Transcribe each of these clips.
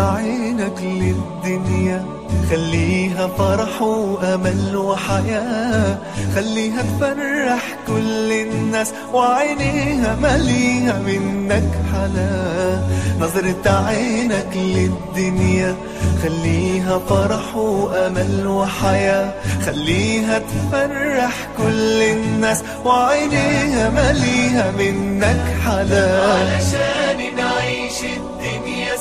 عينك للدنيا خليها فرح وأمل وحياة. خليها تفرح كل الناس وعينيها مليها منك حلا. نظرة عينك للدنيا خليها فرح وأمل وحياة. خليها تفرح كل الناس وعينيها مليها منك حلا.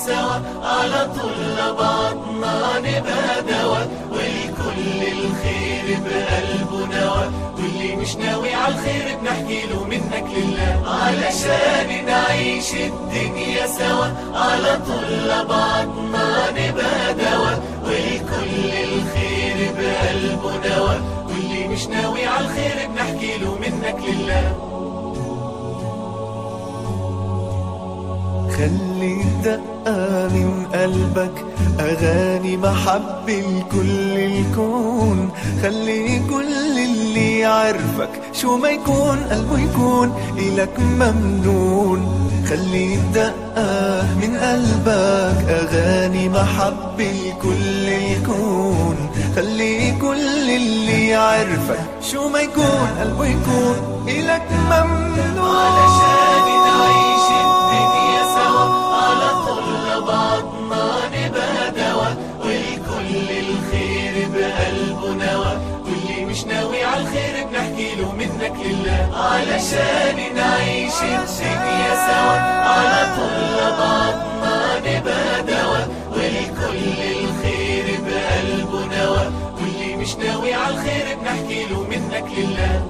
سوا على طول لبعضنا نبقى دوا والكل الخير بقلبه نوى. واللي مش ناوي على الخير بنحكي له منك لله علشان نعيش الدنيا سوا على طول لبعضنا نبقى دوا والكل الخير بقلبه نوى. واللي مش ناوي على الخير بنحكي له منك لله خلي دقة من قلبك. أغاني محبة لكل الكون. خلي كل اللي يعرفك شو ما يكون قلبه يكون إلك ممنون. خلي دقة من قلبك. أغاني محبة لكل الكون. خلي كل اللي يعرفك شو ما يكون قلبه يكون إلك ممنون. علشان نعيش مش ناوي على الخير بنحكي له منك لله علشان نعيش الدنيا سوا على طول بعضنا نبقى دوا والكل الخير بقلبه نوى. واللي مش ناوي على الخير بنحكي له منك لله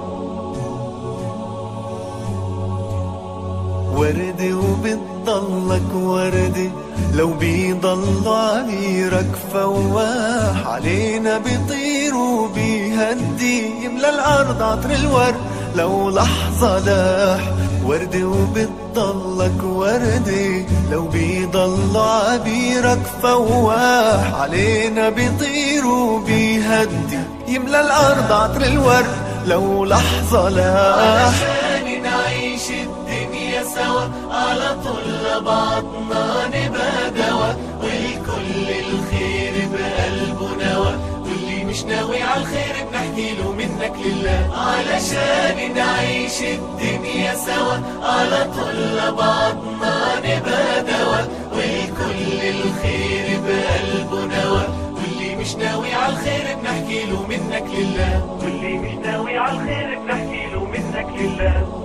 وردي وبتضلك وردي لو بيضل عبيرك فواح علينا بيطير وبيهدي يملى الأرض عطر الورد لو لحظة لاح وردي وبتضلك وردي. لو بيضل عبيرك فواح علينا بيطير وبيهدي. يملى الأرض عطر الورد لو لحظة لاح علشان نعيش الدنيا سوا على طول بعضنا نبقى دوا. والكل الخير له منك لله. علشان نعيش الدنيا سوا. على طول بعضنا نبقى دوا والكل الخير بقلبه نوى. واللي مش ناوي على الخير بنحكي له منك لله. واللي مش ناوي على الخير بنحكي له منك لله.